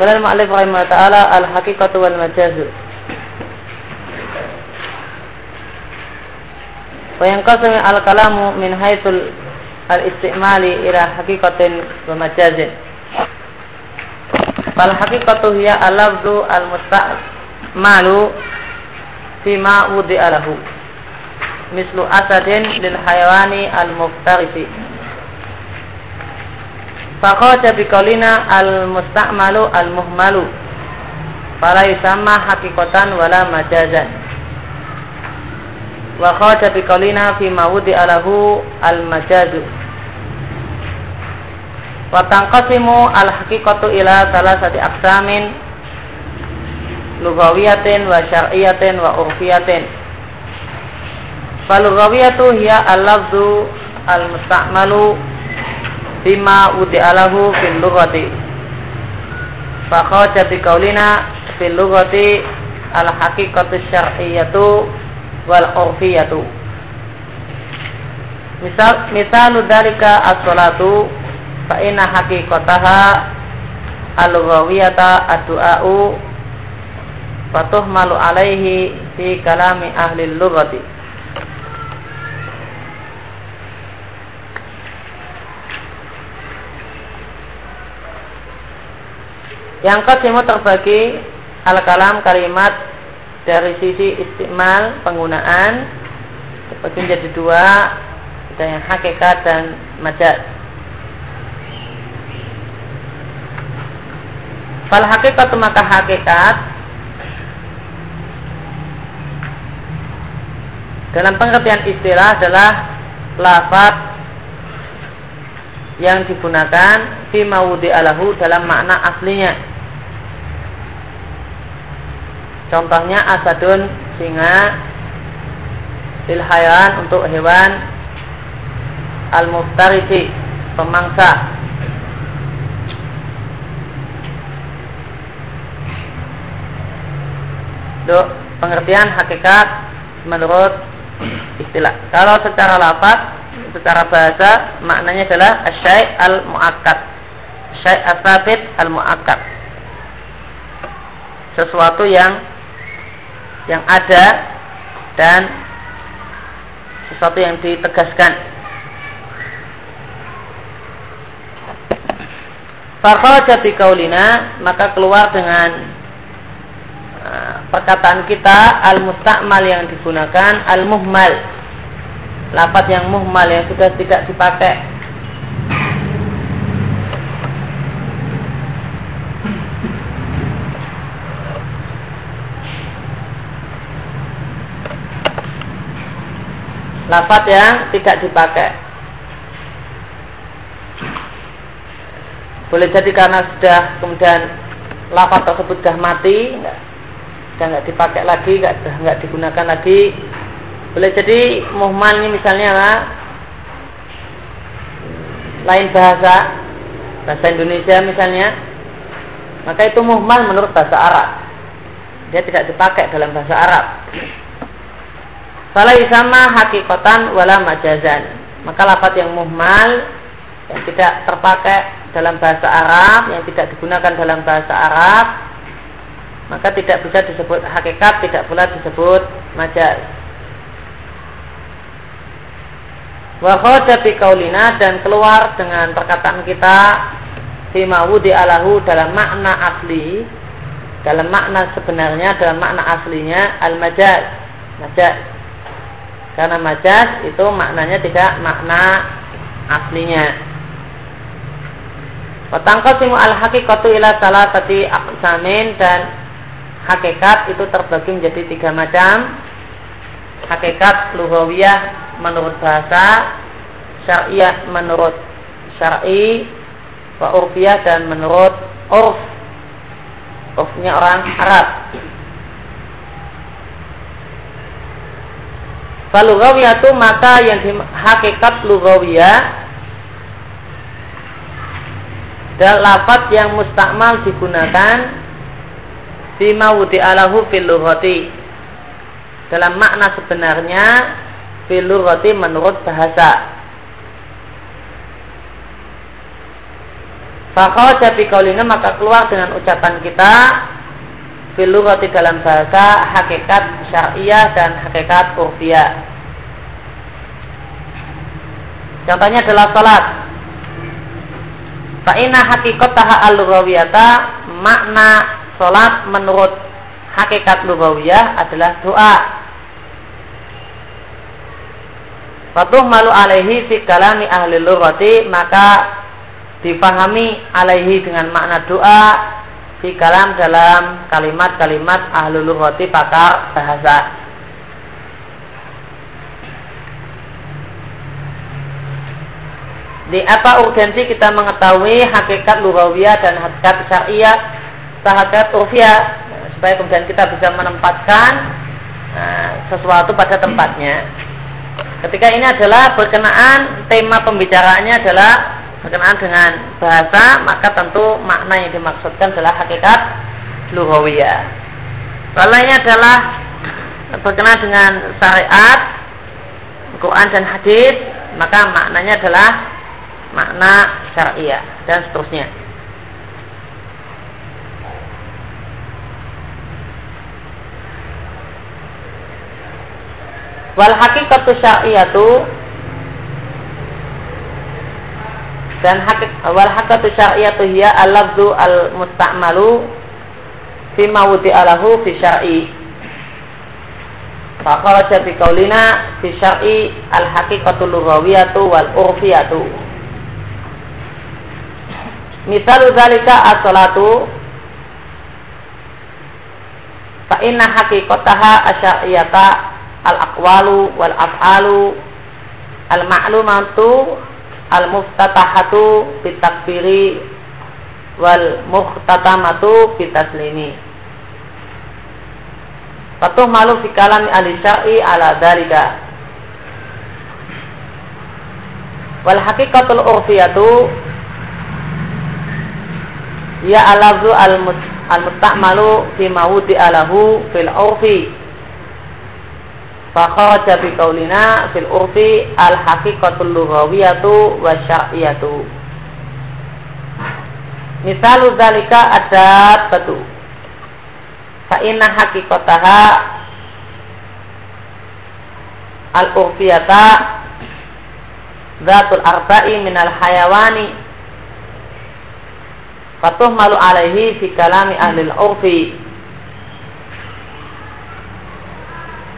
Qala al-mu'allif rahimahullah ta'ala al-haqiqatu wal majaz. Wa yanqasimu al-kalamu min haitsul al-istimali ila haqiqatin wa majazin. Fal haqiqatu hiya al-lafzu al-musta'malu fi ma wudi'a lahu. Mislu asadin lil hayawani al-muftarisi. Fakhoja biqaulina al-musta'malu al-muhmalu. Fala yusamma hakikotan wala majazan. Wa khaja biqaulina fi mawudi alahu al-majazu Wa tanqasimu al-haqiqatu ila salasati aqsamin Lugawiyatin wa syar'iyatin wa urfiyatin. Falugawiyatu hiya al-lafzu al-musta'malu bima udi'alahu fil lughati. Fa khaja bi qaulina fil lughati al haqiqatu syar'iyyatu wal urfiyatu. Misal misalu dalika as-salatu fa inna haqiqataha al-lughawiyata ad-du'a'u fatuhmalu alaihi fi kalami ahli lughati Yang kesimu terbagi al-kalam kalimat dari sisi istimal penggunaan terbagi menjadi dua ada yang hakikat dan majaz. Fal hakikat maka hakikat dalam pengertian istilah adalah lafaz yang digunakan fi mawudi alahu dalam makna aslinya Contohnya asadun singa lil untuk hewan al muftarisi pemangsa Untuk pengertian hakikat menurut istilah. Kalau secara lafaz, secara bahasa maknanya adalah asyai al muakkad. Asyai asabit al muakkad. Sesuatu yang yang ada dan sesuatu yang ditegaskan. Fakal bi kaulina maka keluar dengan uh, perkataan kita al-musta'mal yang digunakan al-muhmal. Lapat yang muhmal yang sudah tidak dipakai lafat yang tidak dipakai. Boleh jadi karena sudah kemudian lafat tersebut sudah mati, enggak, sudah nggak dipakai lagi, nggak sudah nggak digunakan lagi. Boleh jadi muhmal ini misalnya lah, lain bahasa, bahasa Indonesia misalnya, maka itu muhmal menurut bahasa Arab. Dia tidak dipakai dalam bahasa Arab. Sama hakikatan wala majazan. Maka lafaz yang muhmal yang tidak terpakai dalam bahasa Arab, yang tidak digunakan dalam bahasa Arab, maka tidak bisa disebut hakikat, tidak pula disebut majaz. Wa kharaja kaulina dan keluar dengan perkataan kita fima wudi alahu dalam makna asli, dalam makna sebenarnya, dalam makna aslinya al-majaz. Majaz. Karena majas itu maknanya tidak makna aslinya. Watangkosimu al hakikatu ila salah tadi aksamin dan hakikat itu terbagi menjadi tiga macam. Hakikat lughawiyah menurut bahasa, syariah menurut syar'i wa dan menurut urf urfnya orang Arab Falugawiyatu maka yang di hakikat lugawiyah dan lafaz yang mustakmal digunakan bima wudi alahu fil dalam makna sebenarnya fil menurut bahasa. Fakau bi kaulina maka keluar dengan ucapan kita fil dalam bahasa hakikat syariah dan hakikat urfiyah. Contohnya adalah salat. Fa inna haqiqataha al-lughawiyata makna salat menurut hakikat lughawiyah adalah doa. Fatuh malu alaihi fi kalami ahli lughati maka dipahami alaihi dengan makna doa di kalam dalam kalimat-kalimat ahlul lughati pakar bahasa. Di apa urgensi kita mengetahui hakikat lughawiyah dan hakikat syariah, hakikat urfiyah supaya kemudian kita bisa menempatkan uh, sesuatu pada tempatnya. Ketika ini adalah berkenaan tema pembicaraannya adalah berkenaan dengan bahasa maka tentu makna yang dimaksudkan adalah hakikat lughawiyah. Lainnya adalah berkenaan dengan syariat, Quran dan hadis, maka maknanya adalah makna syariah dan seterusnya. Wal hakikatu syariatu dan hakik wal hakatu syar'iyatu hiya al-lafzu al-musta'malu fi mawdi alahu fi syar'i. Fa kharaja bi qaulina fi syar'i al-haqiqatu lughawiyatu wal urfiyatu misal zalika as-salatu fa inna haqiqataha asy'iyata al-aqwalu wal af'alu al-ma'lumatu al-muftatahatu bitakfiri wal muhtatamatu bitaslimi. Fatuh malu fi kalami ahli syar'i ala dalika Wal haqiqatul urfiyatu Ya alafzu al-musta'malu fi mawudi alahu fil urfi Fakharaja bi qaulina fil urfi al haqiqatul lughawiyatu wa syar'iyatu. Misalu dzalika adat batu. Fa inna haqiqataha al urfiyata zatul arba'i minal hayawani fatuh malu alaihi fi kalami ahli al-urfi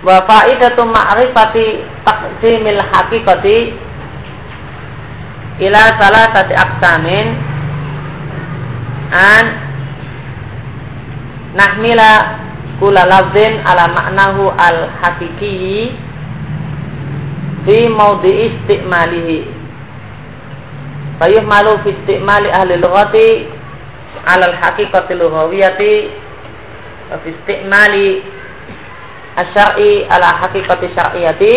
wa faidatu ma'rifati taqsimil haqiqati ila salasati aqsamin an nahmila kula lafzin ala maknahu al hakiki fi maudi istimalihi. Malu fi istimali ahli lughati ala al haqiqati lughawiyati fi asyari ala hakikati syar'iyati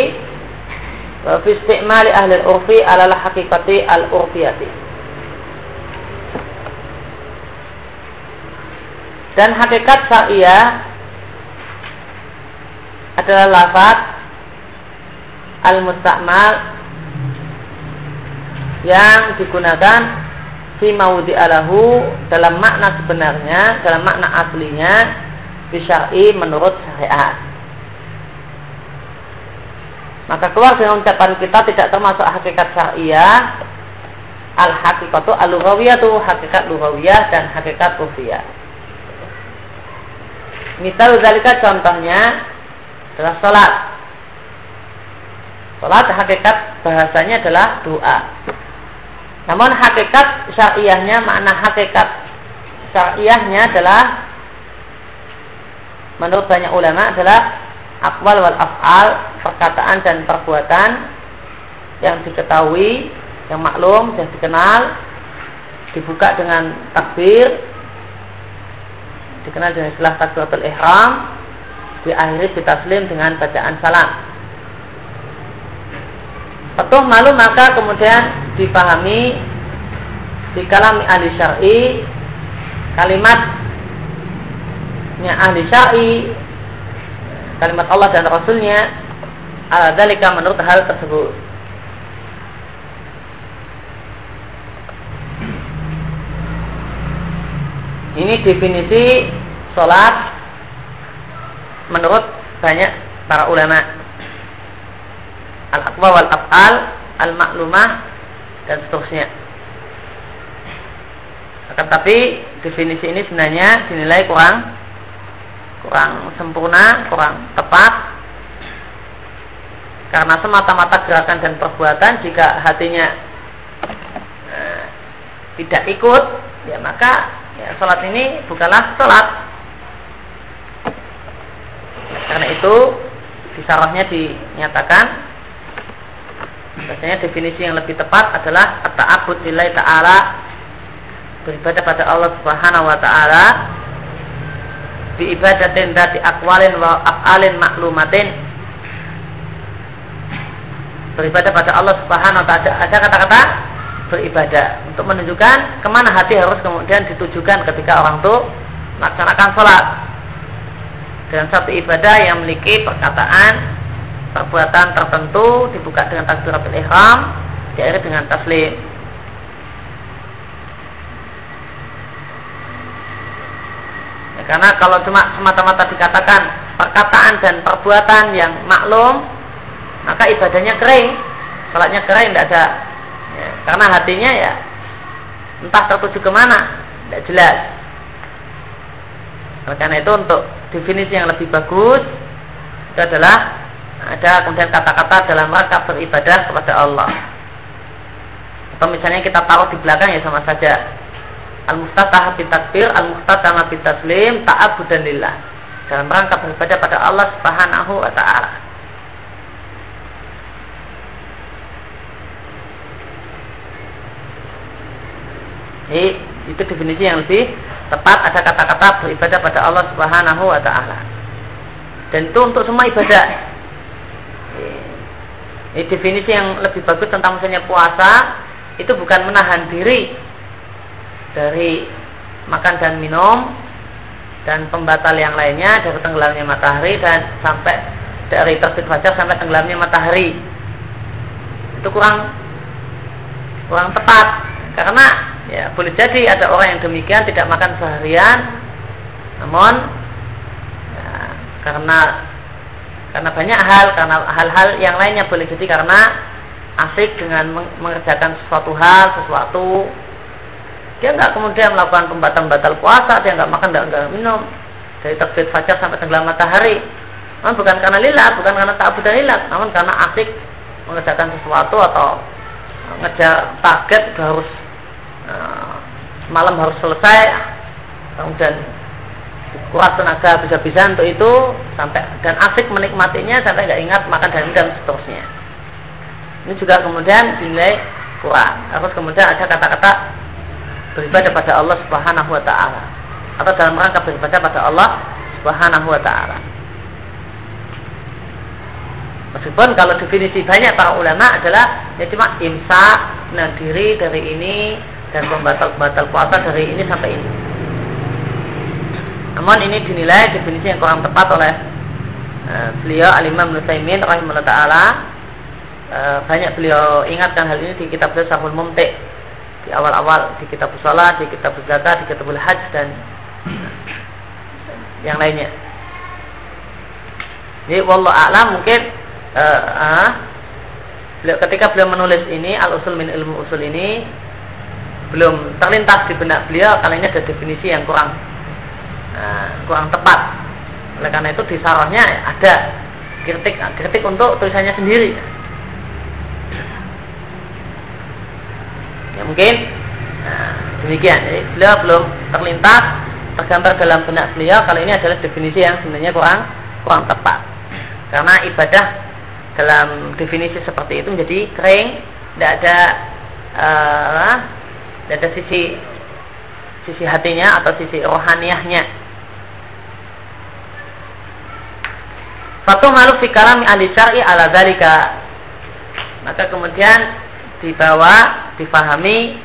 wa fi istimali ahli al-urfi ala hakikati al-urfiyati. Dan hakikat syariah adalah lafaz al-mustakmal yang digunakan fi maudi alahu dalam makna sebenarnya dalam makna aslinya bisyari menurut syariat maka keluar dengan ucapan kita tidak termasuk hakikat syariah al hakikatu al lughawiyatu hakikat lughawiyah dan hakikat rufiyah. Misal zalika contohnya adalah salat. Salat hakikat bahasanya adalah doa. Namun hakikat syariahnya makna hakikat syariahnya adalah menurut banyak ulama adalah akwal wal af'al perkataan dan perbuatan yang diketahui, yang maklum, yang dikenal, dibuka dengan takbir, dikenal dengan istilah takbiratul ihram, diakhiri ditaslim dengan bacaan salam. Petuh malu maka kemudian dipahami di kalam ahli syar'i kalimatnya ahli syar'i kalimat Allah dan Rasulnya ala dalika menurut hal tersebut. Ini definisi sholat menurut banyak para ulama. Al-aqwa wal af'al al-maklumah dan seterusnya. Akan tapi definisi ini sebenarnya dinilai kurang kurang sempurna, kurang tepat. Karena semata-mata gerakan dan perbuatan jika hatinya eh, tidak ikut ya maka ya, sholat ini bukanlah sholat. Karena itu di sarahnya dinyatakan Biasanya definisi yang lebih tepat adalah ta'abud lillahi ta'ala beribadah pada Allah Subhanahu wa taala di ibadatin di akwalin wa af'alin maklumatin. Beribadah pada Allah Subhanahu wa taala. Ada kata-kata? Beribadah. Untuk menunjukkan ke mana hati harus kemudian ditujukan ketika orang itu melaksanakan sholat. Dan satu ibadah yang memiliki perkataan perbuatan tertentu dibuka dengan takbiratul ihram diakhiri dengan taslim Karena kalau cuma semata-mata dikatakan perkataan dan perbuatan yang maklum, maka ibadahnya kering, salatnya kering, tidak ada. Ya, karena hatinya ya entah tertuju ke mana, tidak jelas. Oleh karena itu untuk definisi yang lebih bagus itu adalah ada kemudian kata-kata dalam rangka beribadah kepada Allah. Atau misalnya kita taruh di belakang ya sama saja Al-Muftataha takbir, Al-Muftataha taslim, ta'abudan lillah. Dalam rangka beribadah pada Allah Subhanahu wa taala. Jadi itu definisi yang lebih tepat ada kata-kata beribadah pada Allah Subhanahu wa taala. Dan itu untuk semua ibadah. Ini definisi yang lebih bagus tentang misalnya puasa itu bukan menahan diri dari makan dan minum dan pembatal yang lainnya dari tenggelamnya matahari dan sampai dari terbit fajar sampai tenggelamnya matahari. Itu kurang kurang tepat. Karena ya boleh jadi ada orang yang demikian tidak makan seharian namun ya, karena karena banyak hal karena hal-hal yang lainnya boleh jadi karena asik dengan mengerjakan sesuatu hal sesuatu dia nggak kemudian melakukan pembatal batal puasa, dia nggak makan, nggak minum dari terbit fajar sampai tenggelam matahari. Namun bukan karena lillah, bukan karena tak dan lillah, namun karena asik mengerjakan sesuatu atau ngejar target harus uh, malam harus selesai, kemudian kuat tenaga bisa-bisa untuk itu sampai dan asik menikmatinya sampai nggak ingat makan dan dan seterusnya. Ini juga kemudian dinilai kurang. Harus kemudian ada kata-kata beribadah pada Allah Subhanahu wa taala atau dalam rangka beribadah pada Allah Subhanahu wa taala. Meskipun kalau definisi banyak para ulama adalah ya cuma imsak, nadiri dari ini dan pembatal-pembatal puasa dari ini sampai ini. Namun ini dinilai definisi yang kurang tepat oleh uh, beliau Al-Imam Nusaimin rahimahullah taala. Uh, banyak beliau ingatkan hal ini di kitab Sahul Mumti' di awal-awal di kitab salat, di kitab zakat, di kitab hajj dan yang lainnya. Jadi wallah a'lam mungkin uh, uh, ketika beliau menulis ini al usul min ilmu usul ini belum terlintas di benak beliau ini ada definisi yang kurang uh, kurang tepat. Oleh karena itu di sarahnya ada kritik kritik untuk tulisannya sendiri. Ya mungkin nah, demikian jadi beliau belum terlintas tergambar dalam benak beliau kalau ini adalah definisi yang sebenarnya kurang kurang tepat karena ibadah dalam definisi seperti itu menjadi kering, tidak ada uh, tidak ada sisi sisi hatinya atau sisi rohaniahnya. Satu malu fi kalami ahli syar'i ala dzalika. Maka kemudian dibawa, difahami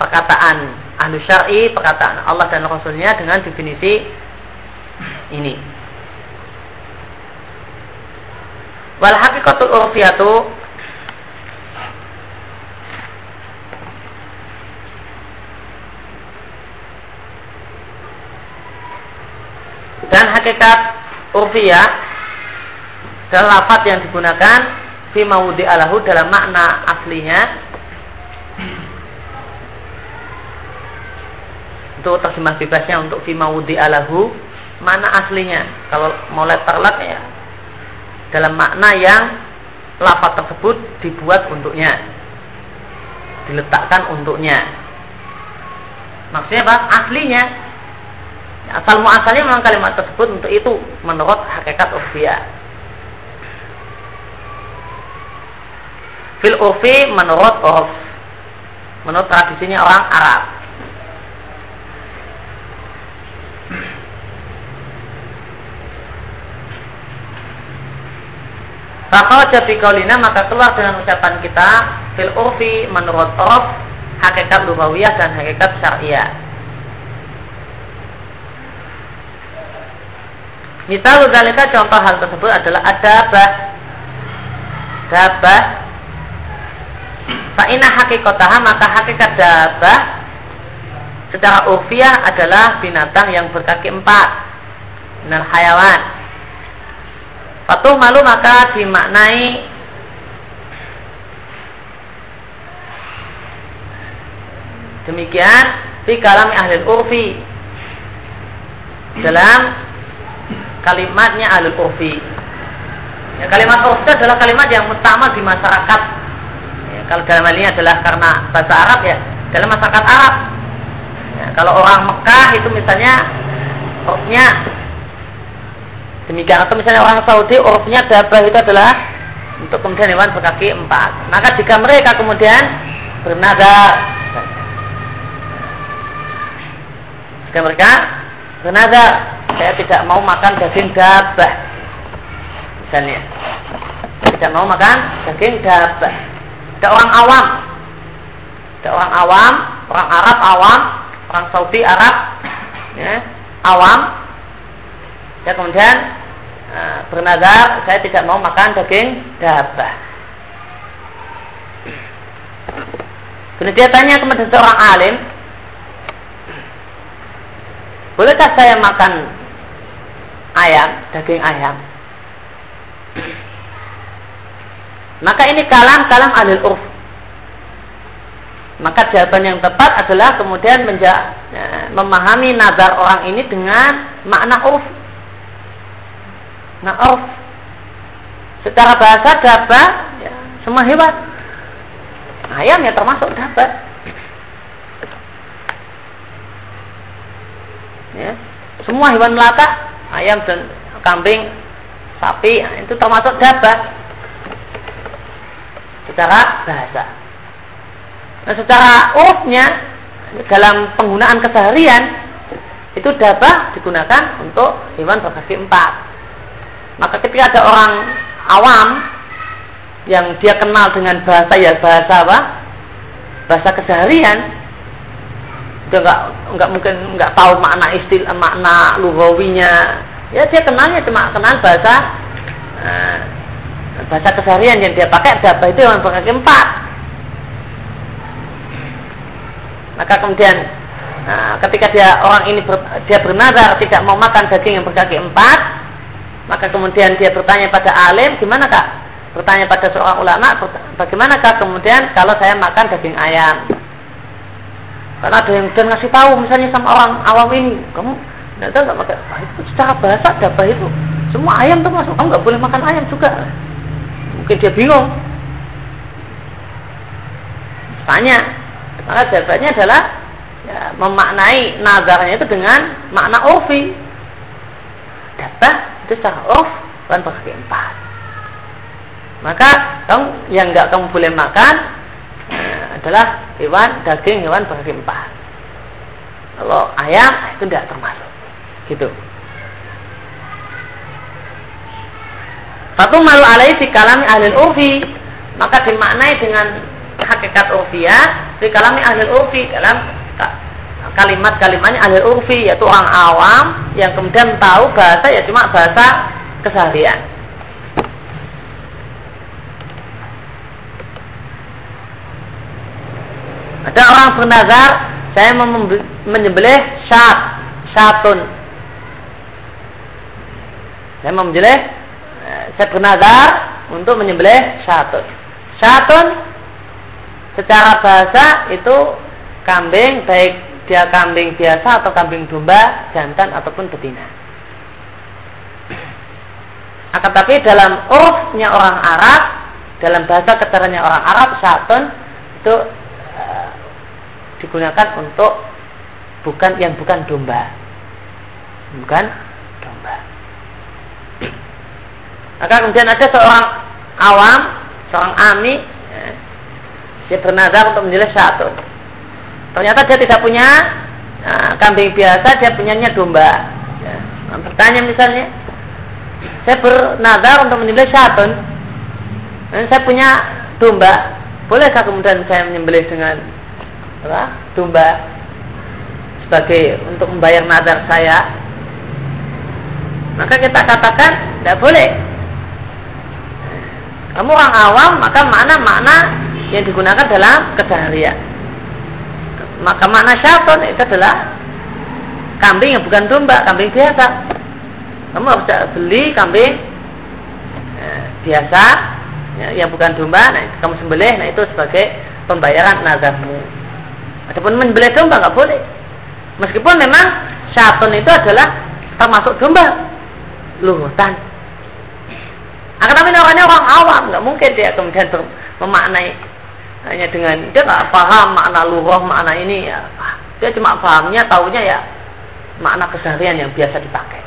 perkataan ahli syar'i, perkataan Allah dan Rasulnya dengan definisi ini. Wal hakikatul urfiyatu dan hakikat urfiyah dan lafat yang digunakan fi mawudi alahu dalam makna aslinya. Untuk terjemah bebasnya untuk fi mawudi alahu mana aslinya. Kalau mau letterlet ya. Dalam makna yang lafat tersebut dibuat untuknya. Diletakkan untuknya. Maksudnya apa? Aslinya. Asal muasalnya memang kalimat tersebut untuk itu menurut hakikat urfiyah. Fil urfi menurut urf menurut tradisinya orang Arab. Fakau jadi kaulina maka keluar dengan ucapan kita fil urfi menurut urf hakikat lughawiyah dan hakikat syariah. Misal zalika contoh hal tersebut adalah adabah. Dabah. Fa'ina hakikotaha maka hakikat dabah secara urfiah adalah binatang yang berkaki empat. Minal hayawan. Patuh malu maka dimaknai demikian di kalam ahli urfi dalam kalimatnya alul urfi. Ya, kalimat urfi adalah kalimat yang utama di masyarakat. Kalau dalam hal ini adalah karena bahasa Arab ya, dalam masyarakat Arab. Ya, kalau orang Mekah itu misalnya urfnya demikian atau misalnya orang Saudi urfnya dabah itu adalah untuk kemudian hewan berkaki empat. Maka jika mereka kemudian bernada jika mereka bernada saya tidak mau makan daging dabah misalnya tidak mau makan daging dabah ada orang awam. Ada orang awam orang Arab awam orang Saudi Arab ya, awam. Ya kemudian uh, bernazar saya tidak mau makan daging dabah. Kemudian dia tanya kepada seorang alim bolehkah saya makan ayam, daging ayam. Maka ini kalam-kalam alil urf. Maka jawaban yang tepat adalah kemudian menja, ya, memahami nazar orang ini dengan makna urf. Nah urf. Secara bahasa daba, ya, semua hewan. Ayam ya termasuk daba. Ya, semua hewan melata ayam dan kambing, sapi itu termasuk dabah secara bahasa. Nah, secara urfnya dalam penggunaan keseharian itu dabah digunakan untuk hewan berkaki empat. Maka ketika ada orang awam yang dia kenal dengan bahasa ya bahasa apa? Bahasa keseharian, dia nggak nggak mungkin nggak tahu makna istil makna lugawinya ya dia kenalnya cuma kenal bahasa uh, bahasa keseharian yang dia pakai apa? Itu yang berkaki empat maka kemudian uh, ketika dia orang ini ber, dia bernazar tidak mau makan daging yang berkaki empat maka kemudian dia bertanya pada alim gimana kak? Bertanya pada seorang ulama bagaimanakah kemudian kalau saya makan daging ayam. Karena ada yang dan ngasih tahu misalnya sama orang awam ini, kamu tidak tahu nggak pakai itu? Secara bahasa dabah itu? Semua ayam tuh masuk, kamu nggak boleh makan ayam juga. Mungkin dia bingung. Tanya, maka jawabannya adalah ya, memaknai nazarnya itu dengan makna urfi. Dabah itu secara urf bukan pakai empat. Maka yang nggak kamu boleh makan eh, adalah hewan daging hewan berkaki empat. Kalau ayam itu tidak termasuk. Gitu. Satu malu alai di kalami ahli urfi maka dimaknai dengan hakikat urfiyah di kalami ahli urfi dalam kalimat-kalimatnya ahli urfi yaitu orang awam yang kemudian tahu bahasa ya cuma bahasa keseharian. Ada orang bernazar saya mau menyembelih syat, syatun. Saya mau saya bernazar untuk menyembelih syatun. Syatun secara bahasa itu kambing baik dia kambing biasa atau kambing domba, jantan ataupun betina. Akan tapi dalam urufnya orang Arab, dalam bahasa keterangannya orang Arab, syatun itu uh, digunakan untuk bukan yang bukan domba, bukan domba. Maka kemudian ada seorang awam, seorang ami, ya, dia bernazar untuk menjelaskan satu. Ternyata dia tidak punya nah, kambing biasa, dia punyanya domba. Ya. Nah, bertanya misalnya, saya bernazar untuk menyembelih satu, dan saya punya domba, bolehkah kemudian saya menyembelih dengan apa, domba sebagai untuk membayar nazar saya? Maka kita katakan tidak boleh kamu orang awam, maka makna-makna yang digunakan dalam keseharian. Maka makna syaitan itu adalah kambing yang bukan domba, kambing biasa. Kamu harus beli kambing eh, biasa ya, yang bukan domba, nah kamu sembelih, nah itu sebagai pembayaran nazarmu. Adapun menyembelih domba nggak boleh. Meskipun memang syaitan itu adalah termasuk domba luhutan akan tapi orangnya orang awam, nggak mungkin dia kemudian memaknai hanya dengan dia nggak paham makna luroh makna ini ya. Dia cuma pahamnya, tahunya ya makna keseharian yang biasa dipakai.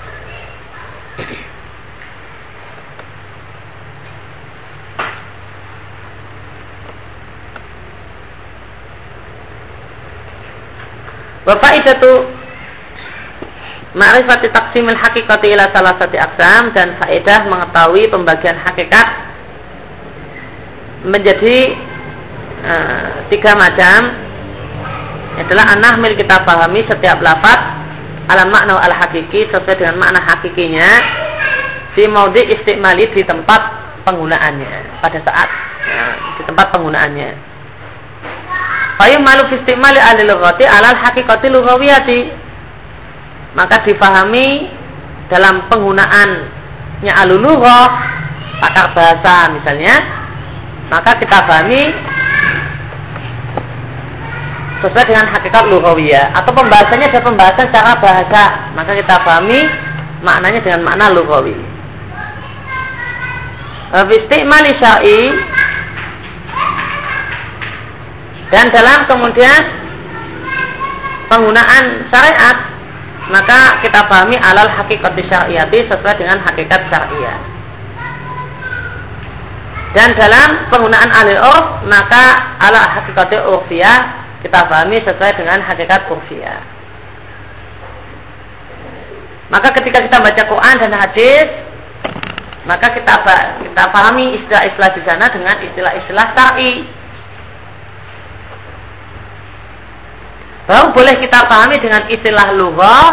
Bapak itu Ma'rifati taksimil hakikati ila salah satu aksam dan faedah mengetahui pembagian hakikat menjadi uh, tiga macam adalah anahmil kita pahami setiap lafaz alam makna al hakiki sesuai dengan makna hakikinya di maudi istimali di tempat penggunaannya pada saat uh, di tempat penggunaannya. Fayum malu istimali alil alal hakikati lughawiyati maka difahami dalam penggunaannya alulughah pakar bahasa misalnya maka kita pahami sesuai dengan hakikat lughawiyah. Atau pembahasannya ada pembahasan secara bahasa. Maka kita pahami maknanya dengan makna lughawi. Bistikmali syai dan dalam kemudian penggunaan syariat maka kita pahami alal hakikat syariati sesuai dengan hakikat syariah. Dan dalam penggunaan alil urf maka ala hakikat urfiyah kita pahami sesuai dengan hakikat urfiyah. Maka ketika kita baca Quran dan hadis maka kita kita pahami istilah-istilah di sana dengan istilah-istilah syar'i. Baru boleh kita pahami dengan istilah lughah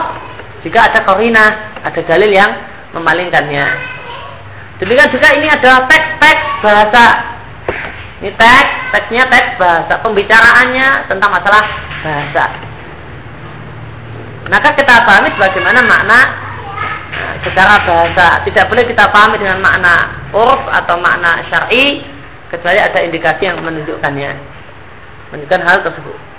jika ada korina, ada dalil yang memalingkannya. Demikian juga ini adalah teks-teks bahasa. Ini teks, teksnya teks bahasa, pembicaraannya tentang masalah bahasa. Maka kita pahami sebagaimana makna nah, secara bahasa. Tidak boleh kita pahami dengan makna urf atau makna syar'i kecuali ada indikasi yang menunjukkannya. Menunjukkan hal tersebut.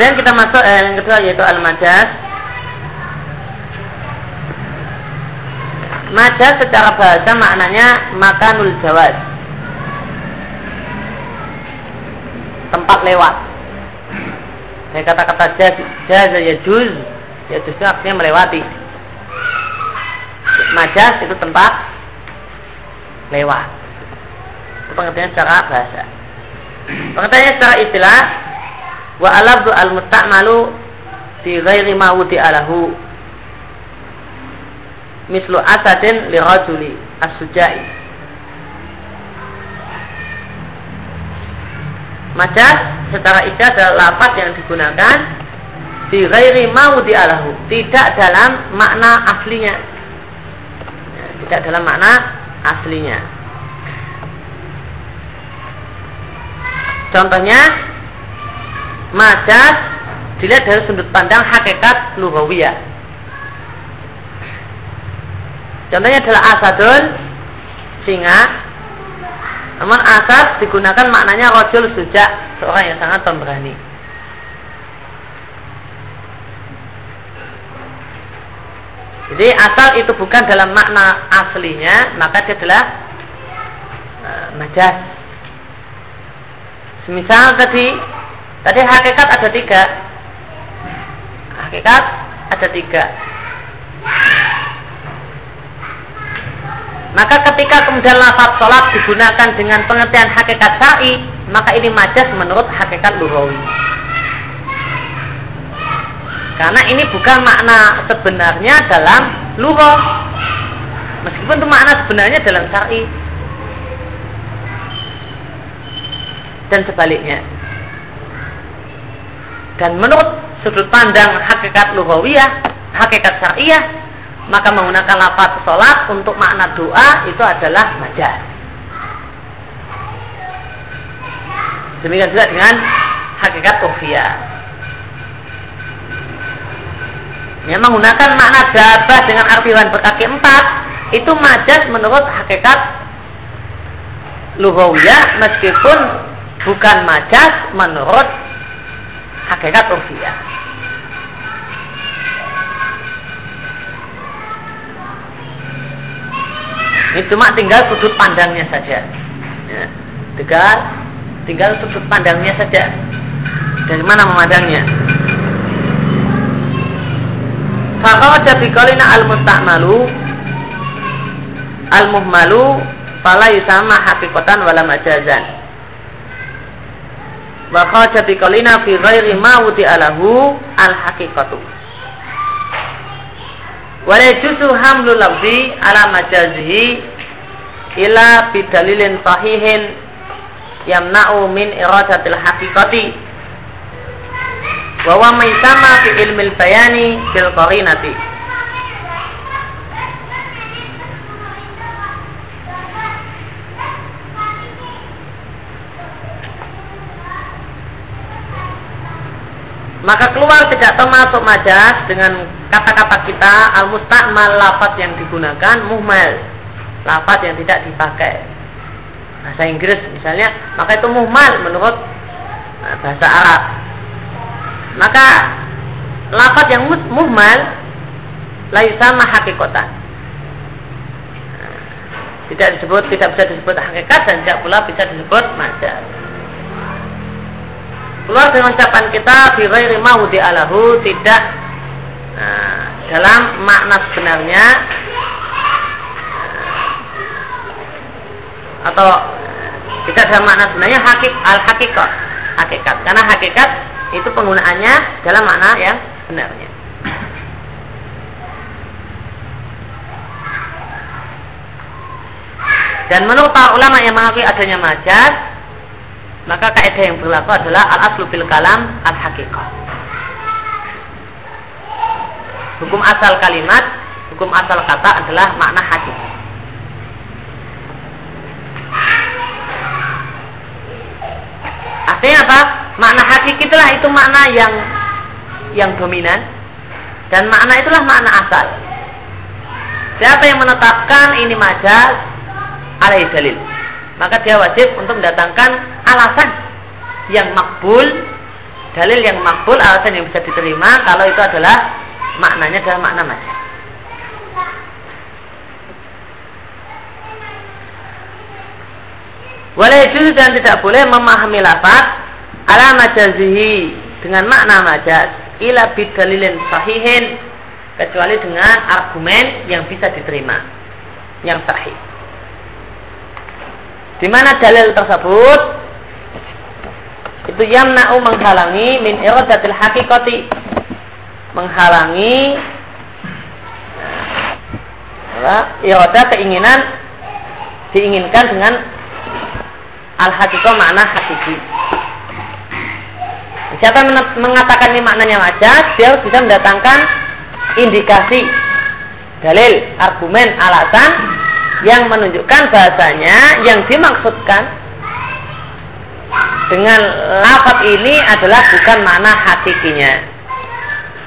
Kemudian kita masuk eh, yang kedua yaitu al-majas. Majas secara bahasa maknanya makanul jawad. Tempat lewat. Saya kata-kata jaz, jaz ya juz, ya juz artinya melewati. Majas itu tempat lewat. Itu pengertian secara bahasa. Pengertiannya secara istilah wa alabdu al musta'malu fi ghairi ma alahu. Mislu asadin li rajuli as-sujai. Majas secara istilah adalah lapat yang digunakan di ghairi maudi alahu. Tidak dalam makna aslinya. Ya, tidak dalam makna aslinya. Contohnya majas dilihat dari sudut pandang hakikat lughawiyah Contohnya adalah asadun singa. Namun asad digunakan maknanya rojul sujak, seorang yang sangat pemberani. Jadi asal itu bukan dalam makna aslinya, maka dia adalah uh, majas. Semisal tadi, tadi hakikat ada tiga. Hakikat ada tiga. Maka ketika kemudian lafaz sholat digunakan dengan pengertian hakikat syar'i, maka ini majas menurut hakikat lugawi. Karena ini bukan makna sebenarnya dalam lughah. Meskipun itu makna sebenarnya dalam syar'i. Dan sebaliknya. Dan menurut sudut pandang hakikat lughawiyah, hakikat syariah, maka menggunakan lafaz sholat untuk makna doa itu adalah majaz. Demikian juga dengan hakikat urfiyah. Yang menggunakan makna dabah dengan artian berkaki empat itu majaz menurut hakikat lughawiyah meskipun bukan majaz menurut hakikat urfiyah. Ini cuma tinggal sudut pandangnya saja. Ya. Tinggal, sudut pandangnya saja. Dari mana memandangnya? Fakau biqalina al-musta'malu al-muhmalu fala yusama hakikatan wala majazan. Wa kharaja biqalina fi ghairi ma alahu al-haqiqatu. Wala yajuzu hamlu lafzi ala majazihi ila bidalilin sahihin yamna'u min iradatil haqiqati wa huwa maisama fi ilmil bayani bil qarinati maka keluar tidak termasuk majas dengan kata-kata kita al mustaqmal lafaz yang digunakan muhmal. Lafaz yang tidak dipakai. Bahasa Inggris misalnya maka itu muhmal menurut eh, bahasa Arab. Maka lafaz yang muhmal lain sama hakikatan tidak disebut tidak bisa disebut hakikat dan tidak pula bisa disebut majas keluar dengan ucapan kita fi ghairi di alahu tidak nah, dalam makna sebenarnya atau tidak dalam makna sebenarnya hakik al hakikat hakikat. Karena hakikat itu penggunaannya dalam makna yang sebenarnya. Dan menurut para ulama yang mengakui adanya majaz maka kaidah yang berlaku adalah al aslu bil kalam al hakikah. Hukum asal kalimat, hukum asal kata adalah makna hakikat. Artinya apa? Makna hakiki itulah itu makna yang yang dominan dan makna itulah makna asal. Siapa yang menetapkan ini majaz alai dalil, maka dia wajib untuk mendatangkan alasan yang makbul, dalil yang makbul, alasan yang bisa diterima kalau itu adalah maknanya adalah makna majaz. Walajul dan tidak boleh memahami lafaz ala majazihi dengan makna majaz ila bidalilin sahihin kecuali dengan argumen yang bisa diterima yang sahih. Di mana dalil tersebut itu yamna'u menghalangi min iradatil haqiqati menghalangi irada keinginan diinginkan dengan al haqiqah makna hakiki. Siapa mengatakan ini maknanya wajah, dia bisa mendatangkan indikasi, dalil, argumen, alasan yang menunjukkan bahasanya yang dimaksudkan dengan lafaz ini adalah bukan makna hakikinya.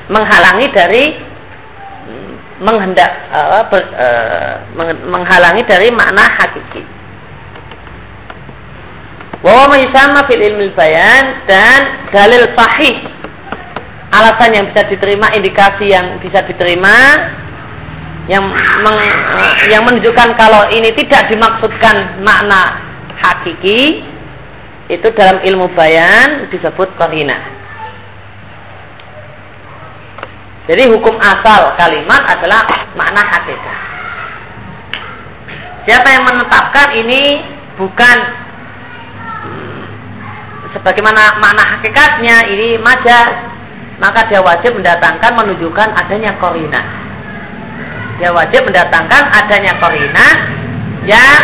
Menghalangi dari menghendak uh, ber, uh, menghalangi dari makna hakiki. Wawa sama fil ilmi bayan dan dalil sahih alasan yang bisa diterima indikasi yang bisa diterima yang meng, yang menunjukkan kalau ini tidak dimaksudkan makna hakiki itu dalam ilmu bayan disebut korina. Jadi hukum asal kalimat adalah makna hakikat. Siapa yang menetapkan ini bukan sebagaimana makna hakikatnya ini majas maka dia wajib mendatangkan menunjukkan adanya korina dia wajib mendatangkan adanya korina yang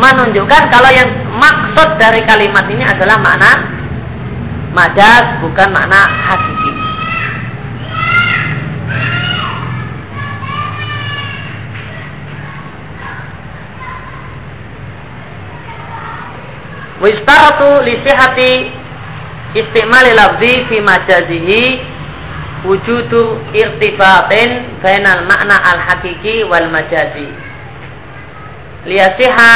menunjukkan kalau yang maksud dari kalimat ini adalah makna majas bukan makna hakiki. Wistaratu li sihati istimali lafzi fi majazihi wujudu irtibatin bainal makna al hakiki wal majazi. Liyasiha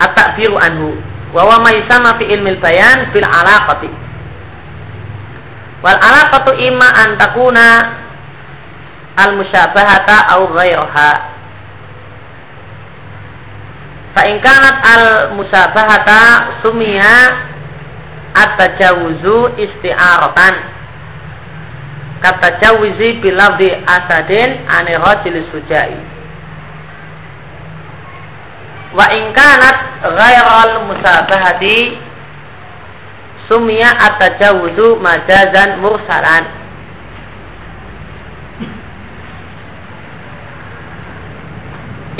at-ta'biru anhu. Wa wa ma yusama fi ilmil bayan fil alaqati. Wal alaqatu imma an takuna al musyabahata au ghayraha. Fa'inkanat al musabahata sumia at-tajawuzu isti'aratan. Kata jawizi bilafdi asadin ane rajil sujai. Wa inkanat ghairal musabahati sumia at-tajawuzu majazan mursalan.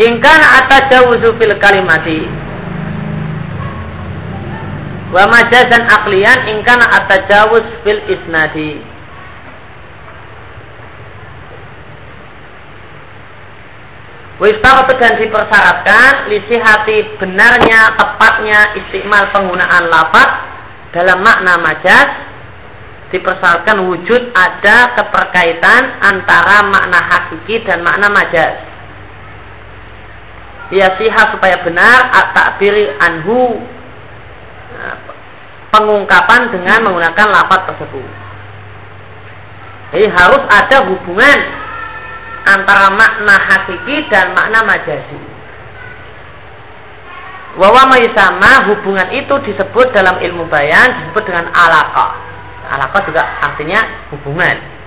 Ingkan atajawuzu fil kalimati wa majazan aklian ingkana atajawuz fil isnadi. Wistaratu dan dipersyaratkan lisihati benarnya tepatnya istimal penggunaan lafaz dalam makna majaz dipersyaratkan wujud ada keterkaitan antara makna hakiki dan makna majaz siha supaya benar at-ta'biri anhu. nah, pengungkapan dengan menggunakan lapat tersebut. Jadi harus ada hubungan antara makna hakiki dan makna majazi. Wawa sama hubungan itu disebut dalam ilmu bayan disebut dengan alaka. Alaka juga artinya hubungan.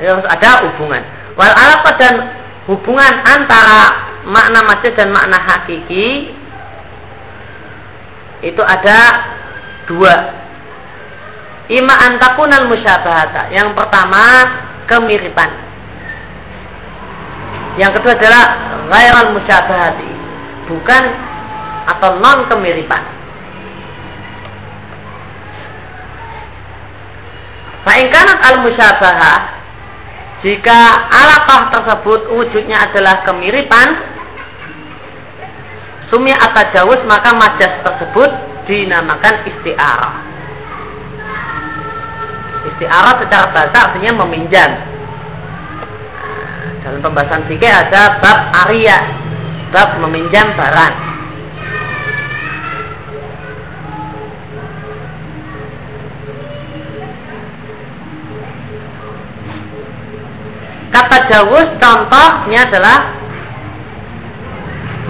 ya, harus ada hubungan wal alaqah dan hubungan antara makna masjid dan makna hakiki itu ada dua. Ima antakunal musyabahata. Yang pertama kemiripan. Yang kedua adalah ghairal musyabahati. Bukan atau non kemiripan Fa'inkanat al-musyabahah jika alaqah tersebut wujudnya adalah kemiripan, sumi atajawus maka majas tersebut dinamakan istiarah. Istiarah secara bahasa artinya meminjam. Nah, dalam pembahasan fikih ada bab Arya, bab meminjam barang. kata jawus contohnya adalah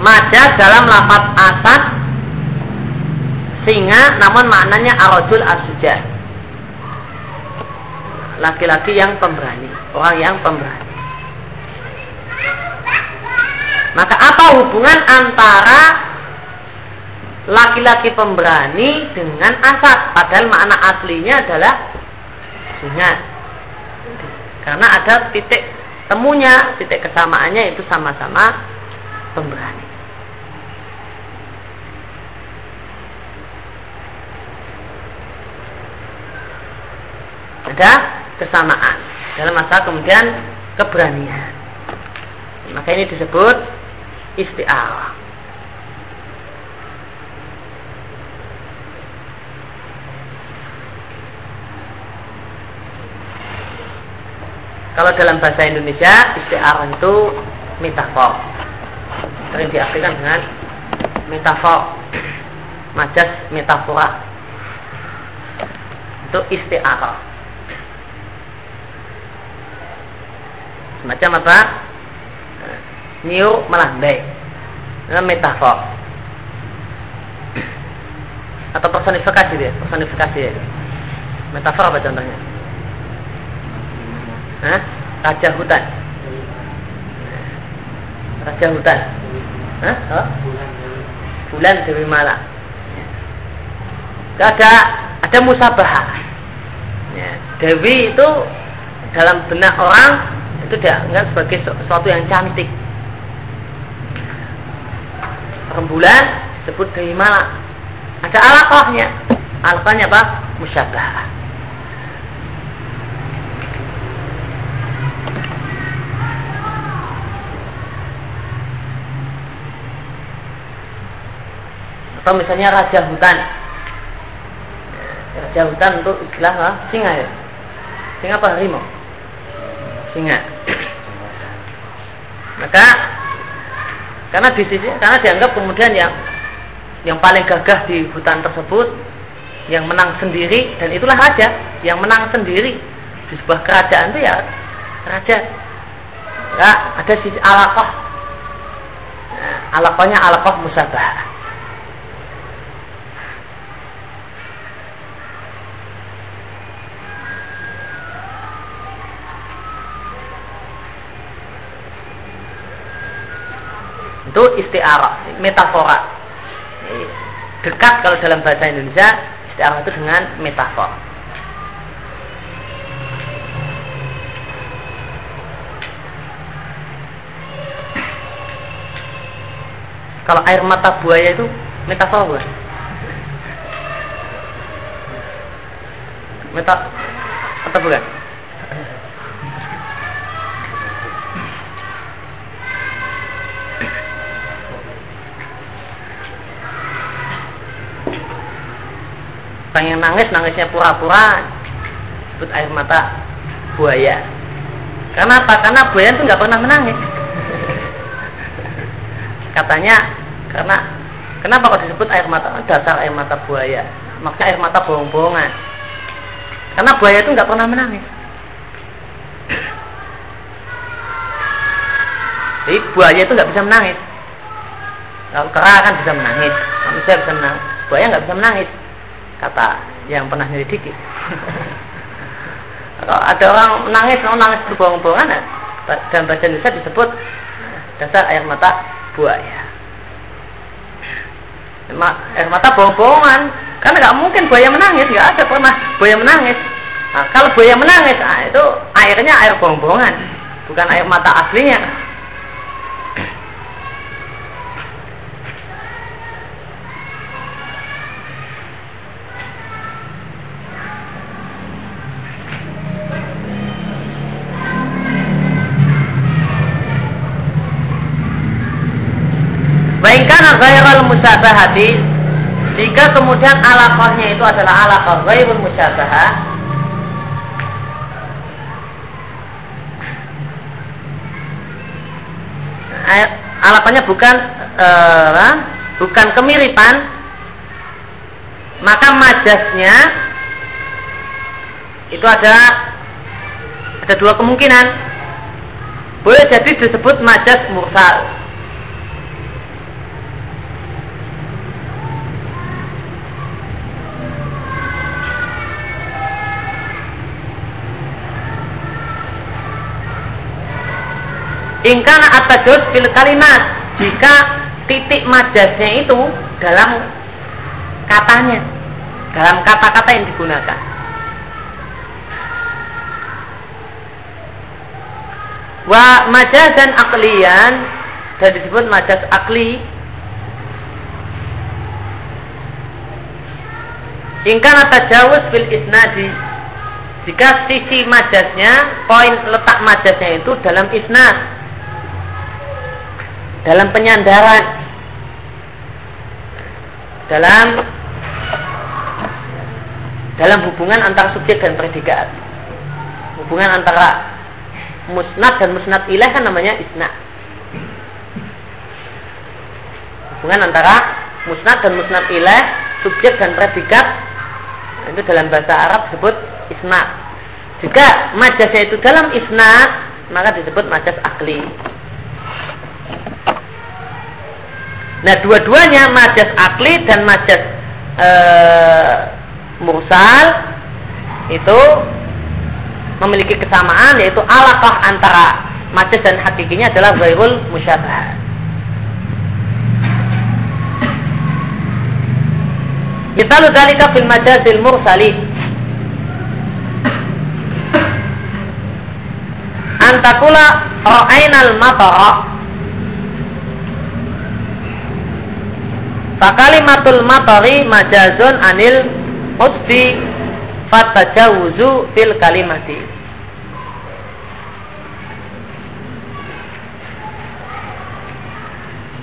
majas dalam lafaz asad singa namun maknanya arojul asuja laki-laki yang pemberani orang yang pemberani. Maka apa hubungan antara laki-laki pemberani dengan asad padahal makna aslinya adalah singa. Karena ada titik temunya titik kesamaannya itu sama-sama pemberani ada kesamaan dalam masalah kemudian keberanian maka ini disebut isti'arah Kalau dalam bahasa Indonesia istiarah itu metafor. Sering diartikan dengan metafor. Majas metafora. Itu istiarah. Semacam apa? Niu melandai. Dengan metafor. Atau personifikasi dia, personifikasi dia. Metafor apa contohnya? Hah? Raja hutan. Raja hutan. Hah? Bulan Dewi Mala. Ada ada musabah. Ya. Dewi itu dalam benak orang itu dianggap sebagai sesuatu yang cantik. Rembulan disebut Dewi Mala. Ada alaqahnya. Alaqahnya apa? Musyabah. atau misalnya raja hutan raja hutan untuk istilah lah, singa ya singa apa harimau singa maka karena di sisi karena dianggap kemudian yang yang paling gagah di hutan tersebut yang menang sendiri dan itulah raja. Yang menang sendiri di sebuah kerajaan itu ya raja. Ya ada sisi alaqah. Nah, alaqahnya alaqah musabah itu istiarah, metafora. Dekat kalau dalam bahasa Indonesia istiarah itu dengan metafor. Kalau air mata buaya itu metafor bukan? Meta atau bukan? Pengen nangis nangisnya pura-pura sebut air mata buaya. Karena apa? Karena buaya itu nggak pernah menangis. Katanya karena kenapa kok disebut air mata? Dasar air mata buaya. Maka air mata bohong-bohongan. Karena buaya itu nggak pernah menangis. Jadi buaya itu nggak bisa menangis. Kalau kera kan bisa menangis. Manusia bisa menangis. Buaya nggak bisa menangis kata yang pernah nyelidiki. Kalau ada orang menangis orang nangis berbohong-bohongan ya, dan bahasa Indonesia disebut dasar air mata buaya. Air mata bohong-bohongan karena nggak mungkin buaya menangis nggak ada pernah buaya menangis. Nah, kalau buaya menangis nah, itu airnya air bohong-bohongan bukan air mata aslinya musyabahati. Jika kemudian alaqahnya itu adalah alaqah ghairul musyabahah alaqahnya bukan uh, bukan kemiripan maka majasnya itu ada ada dua kemungkinan. Boleh jadi disebut majas mursal. Ingkana atajus fil kalimat. Jika titik majasnya itu dalam katanya, dalam kata-kata yang digunakan. Wa majas dan aklian dan disebut majas akli. Ingkana tajawuz fil isnadi. Jika sisi majasnya poin letak majasnya itu dalam isnad dalam penyandaran. Dalam dalam hubungan antara subjek dan predikat. Hubungan antara musnad dan musnad ilah kan namanya isnad hubungan antara musnad dan musnad ilah subjek dan predikat itu dalam bahasa Arab disebut isnad jika majasnya itu dalam isnad maka disebut majas akli Nah dua-duanya majas akli dan majas e, mursal itu memiliki kesamaan yaitu alaqah antara majas dan hakikinya adalah ghairul musyabah. Misalu dalika fil majazil mursali Antakula ra'ainal matara Fakalimatul matari majazun anil utfi fatajawuzu fil kalimati.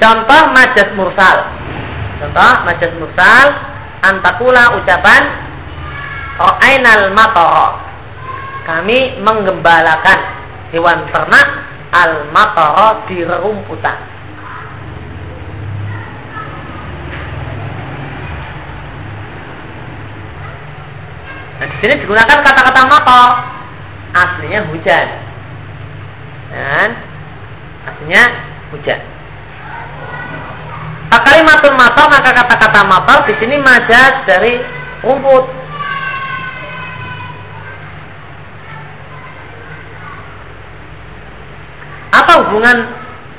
Contoh majas mursal. Contoh majas mursal antakula ucapan Ra'ainal matara. Kami menggembalakan hewan ternak al matara di rumputan. Nah, di sini digunakan kata-kata motor. Aslinya hujan. Dan aslinya hujan. Kalimatul motor maka kata-kata motor di sini majas dari rumput. Apa hubungan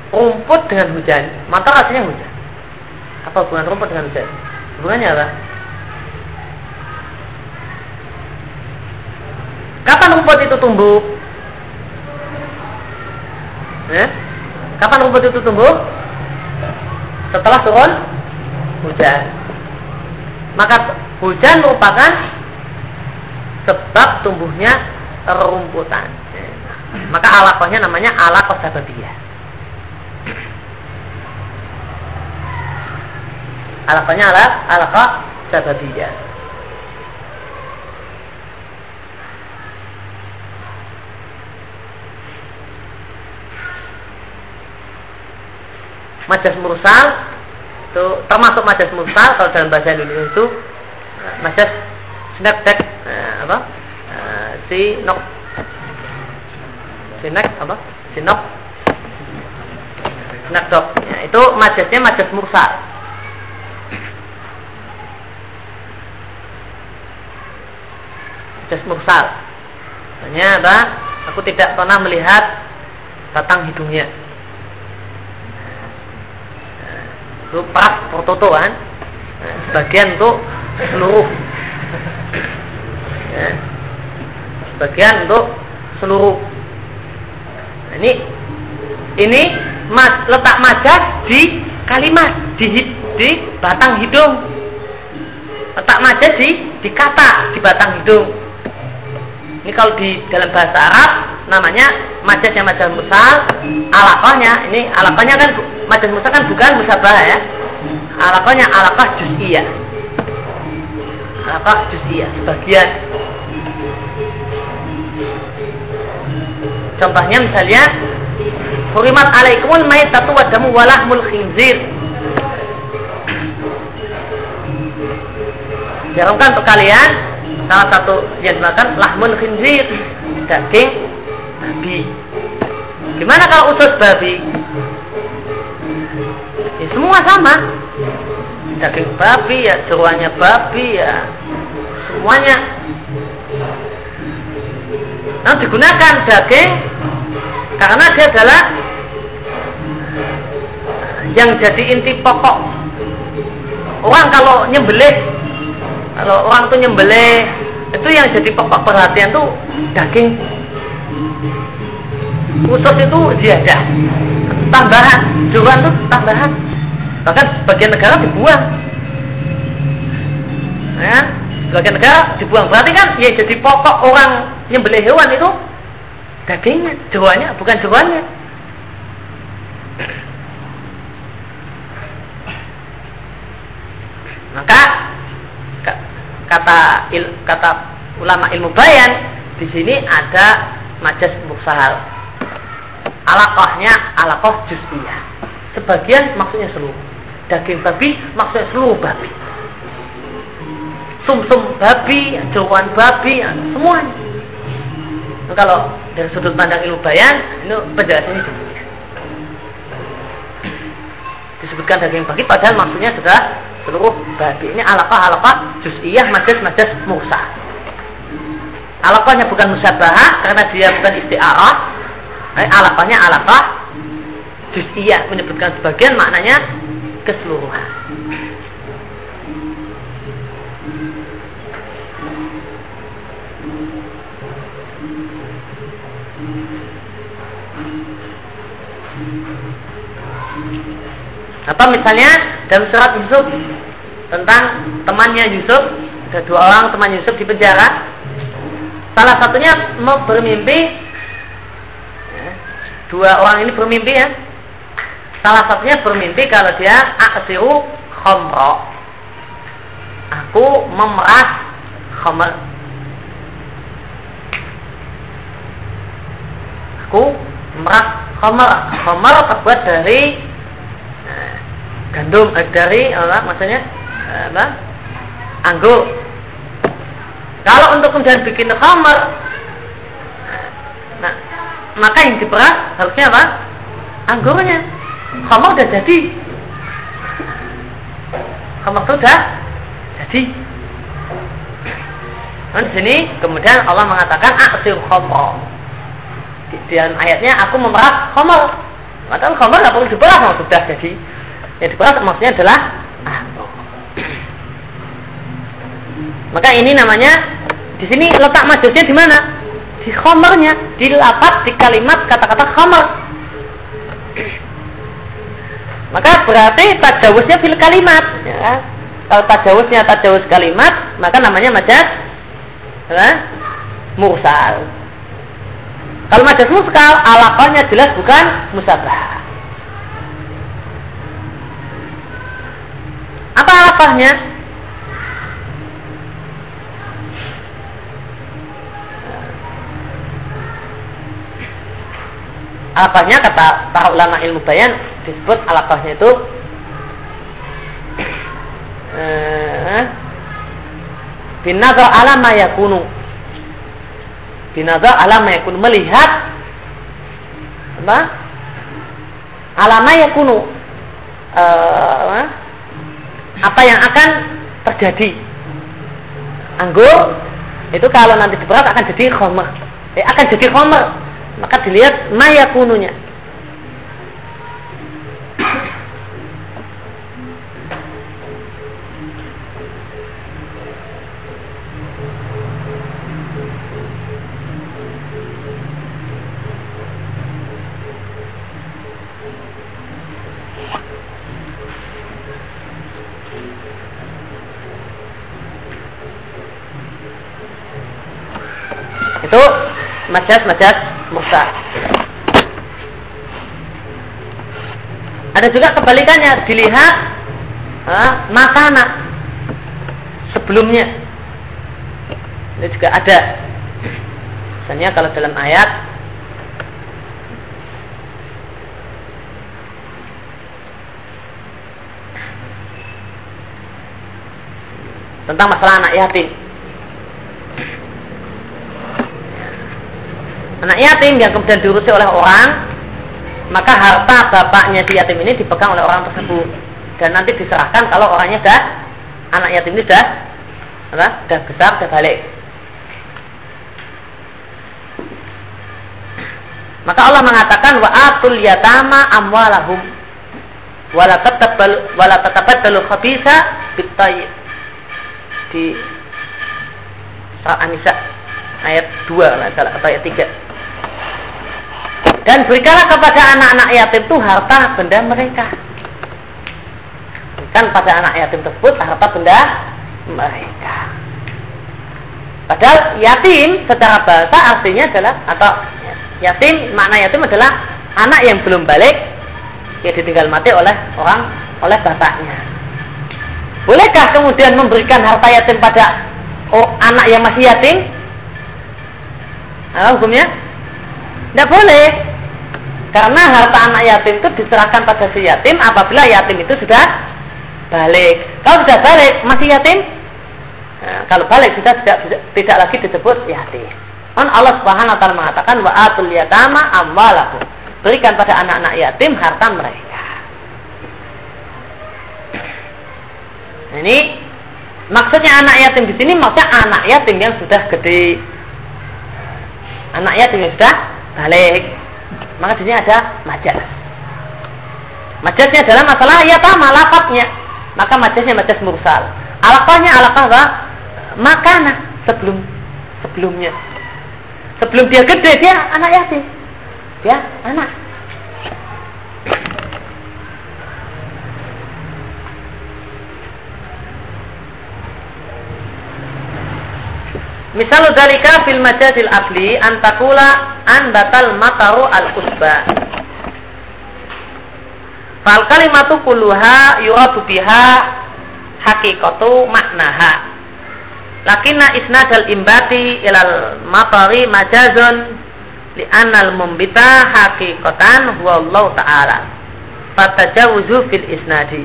rumput dengan hujan? Motor aslinya hujan. Apa hubungan rumput dengan hujan? Hubungannya apa? Kapan rumput itu tumbuh? Ya? Kapan rumput itu tumbuh? Setelah turun hujan. Maka hujan merupakan sebab tumbuhnya rumputan. Maka alakohnya namanya alakoh sababiyah. Alakohnya ala alakoh sababiyah. Majas mursal itu termasuk majas mursal kalau dalam bahasa Indonesia itu eh, majas snapback eh, apa? Eh, si nok. Sinek apa? Sinok snapdog ya, itu majasnya majas mursal. Majas mursal. Hanya apa aku tidak pernah melihat batang hidungnya itu pas prototo kan? Sebagian untuk seluruh. Ya. sebagian untuk seluruh. Nah, ini ini mas, letak majas di kalimat di, di batang hidung. Letak majas di di kata di batang hidung. Ini kalau di dalam bahasa Arab namanya majasnya majas musal alakohnya ini alakohnya kan majas musa kan bukan musabah ya. Alakohnya alakoh juz'iyah. Alakoh juz'iyah sebagian. Contohnya misalnya Hurimat alaikumul maitatu wa damu walahmul khinzir. Diharamkan untuk kalian salah satu yang dimakan lahmul khinzir daging babi Gimana kalau usus babi? Ya, semua sama. Daging babi ya, jeruannya babi ya, semuanya. Nah, digunakan daging karena dia adalah yang jadi inti pokok orang kalau nyembelih kalau orang tuh nyembelih itu yang jadi pokok perhatian tuh daging usus itu ada tambahan. Juruan tuh tambahan. Bahkan bagian negara dibuang. Ya. Bagian negara dibuang. Berarti kan ya jadi pokok orang nyembelih hewan itu dagingnya jeruannya bukan jeruannya maka kata il, kata ulama ilmu bayan di sini ada majas mursal alaqahnya alaqah juz'iyah. Sebagian maksudnya seluruh. Daging babi maksudnya seluruh babi. Sum-sum babi jauhan babi semuanya. Nah, kalau dari sudut pandang ilmu bayan ini penjelasannya demikian. Disebutkan daging babi padahal maksudnya sudah seluruh babi. Ini alaqah alaqah juz'iyah majas majas mursal alaqahnya bukan musabahah karena dia bukan isti'arah. Eh, alaqahnya alaqah juz'iyah menyebutkan sebagian maknanya keseluruhan. Apa misalnya dalam surat Yusuf tentang temannya Yusuf ada dua orang teman Yusuf di penjara salah satunya mau bermimpi ya, dua orang ini bermimpi ya. Salah satunya bermimpi kalau dia aksiru khomro aku memeras khomer aku memeras khomer khomer terbuat dari gandum eh, dari apa maksudnya? Eh, apa? Anggur kalau untuk kemudian bikin khamar nah maka yang diperas harusnya apa? Anggurnya. Khamar udah jadi. Khamar sudah jadi. Nah, di sini kemudian Allah mengatakan aksir khamar di, di ayatnya aku memeras khamar. Maka khamar nggak perlu diperas sudah jadi yang dibahas maksudnya adalah Maka ini namanya di sini letak majusnya di mana? Di khomernya, di lapat, di kalimat kata-kata khomer. Maka berarti tajawusnya fil kalimat. Ya. Kalau tajawusnya tajawus kalimat, maka namanya majas ya, mursal. Kalau majas muskal, alakonya jelas bukan musabah. Apa alaqahnya? Alaqahnya kata para ulama ilmu bayan disebut alaqahnya itu eh, binazar ala ma yakunu binazar ala ma yakunu melihat apa alama yakunu uh, apa yang akan terjadi. Anggur itu kalau nanti diperas akan jadi khomer. Eh, akan jadi khomer. Maka dilihat maya kununya. Itu majas-majas musa. Ada juga kebalikannya dilihat uh, makanan sebelumnya. Ini juga ada. Misalnya kalau dalam ayat tentang masalah anak yatim. Anak yatim yang kemudian diurusi oleh orang maka harta bapaknya si yatim ini dipegang oleh orang tersebut dan nanti diserahkan kalau orangnya dah anak yatim ini dah apa? dah besar, dah balik. Maka Allah mengatakan wa atul yatama amwalahum wala tatabal wala khabisa bitayyib di surat An-Nisa ayat 2 atau ayat 3 dan berikanlah kepada anak-anak yatim itu harta benda mereka. Berikan pada anak yatim tersebut harta benda mereka. Padahal yatim secara bahasa artinya adalah atau yatim makna yatim adalah anak yang belum balik ya ditinggal mati oleh orang oleh bapaknya. Bolehkah kemudian memberikan harta yatim pada oh, anak yang masih yatim? Nah, hukumnya? Tidak boleh. Karena harta anak yatim itu diserahkan pada si yatim apabila yatim itu sudah balik. Kalau sudah balik masih yatim, nah, kalau balik sudah tidak, tidak lagi disebut yatim. Kan Allah Subhanahu wa taala mengatakan wa atul yatama amwalahum. Berikan pada anak-anak yatim harta mereka. Ini maksudnya anak yatim di sini maksudnya anak yatim yang sudah gede. Anak yatim yang sudah balik maka di sini ada majas. Majasnya adalah masalah ya sama lapatnya. Maka majasnya majas mursal. Alaqahnya alaqah apa? Makanan sebelum sebelumnya. Sebelum dia gede dia anak yatim. Dia anak. Misal dalika fil majazil akli antakula an batal mataru al usba. Fal kalimatu kulluha yuradu biha hakikatu maknaha. Lakinna isnadal imbati ilal matari majazun li anal mumbita hakikatan huwa Allah ta'ala. Fatajawuzu fil isnadi.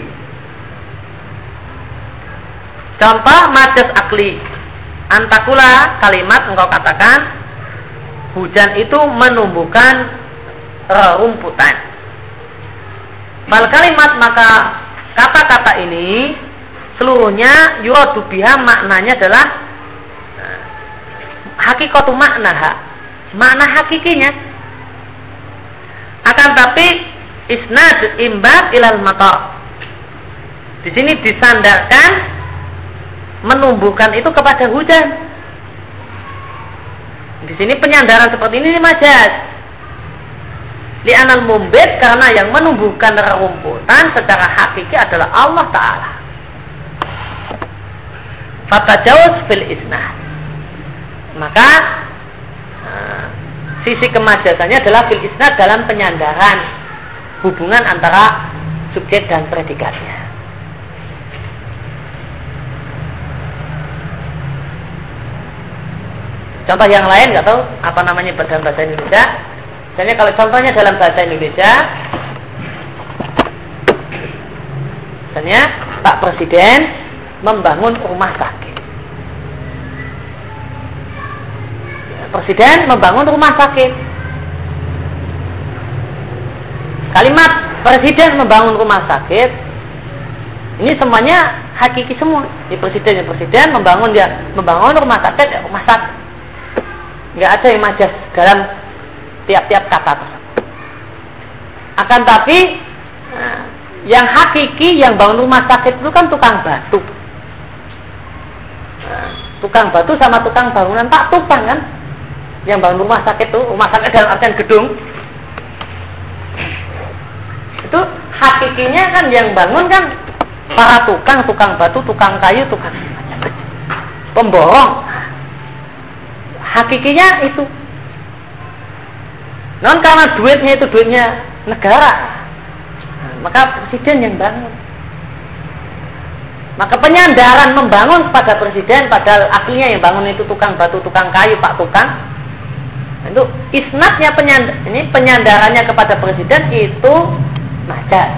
Contoh majaz akli antakula kalimat engkau katakan hujan itu menumbuhkan rerumputan. Bal kalimat maka kata-kata ini seluruhnya yuradu biha maknanya adalah eh, hakikatu makna makna hakikinya akan tapi isnad imbat ilal mata di sini disandarkan menumbuhkan itu kepada hujan. Di sini penyandaran seperti ini majaz. Li'anal mumbit karena yang menumbuhkan rerumputan secara hakiki adalah Allah Ta'ala. jauh fil isnah. Maka uh, sisi kemajasannya adalah fil isnah dalam penyandaran hubungan antara subjek dan predikatnya. Contoh yang lain nggak tahu apa namanya dalam bahasa Indonesia. Misalnya kalau contohnya dalam bahasa Indonesia, misalnya Pak Presiden membangun rumah sakit. Presiden membangun rumah sakit. Kalimat Presiden membangun rumah sakit ini semuanya hakiki semua. Di presiden, presiden membangun dia membangun rumah sakit, ya rumah sakit nggak ada yang majas dalam tiap-tiap kata. Akan tapi nah, yang hakiki yang bangun rumah sakit itu kan tukang batu. Nah, tukang batu sama tukang bangunan tak tukang kan? Yang bangun rumah sakit itu rumah sakit dalam artian gedung. Itu hakikinya kan yang bangun kan para tukang, tukang batu, tukang kayu, tukang pemborong hakikinya itu. Non karena duitnya itu duitnya negara maka presiden yang bangun. Maka penyandaran membangun pada presiden padahal aslinya yang bangun itu tukang batu tukang kayu pak tukang. Itu isnatnya penyand ini penyandarannya kepada presiden itu majas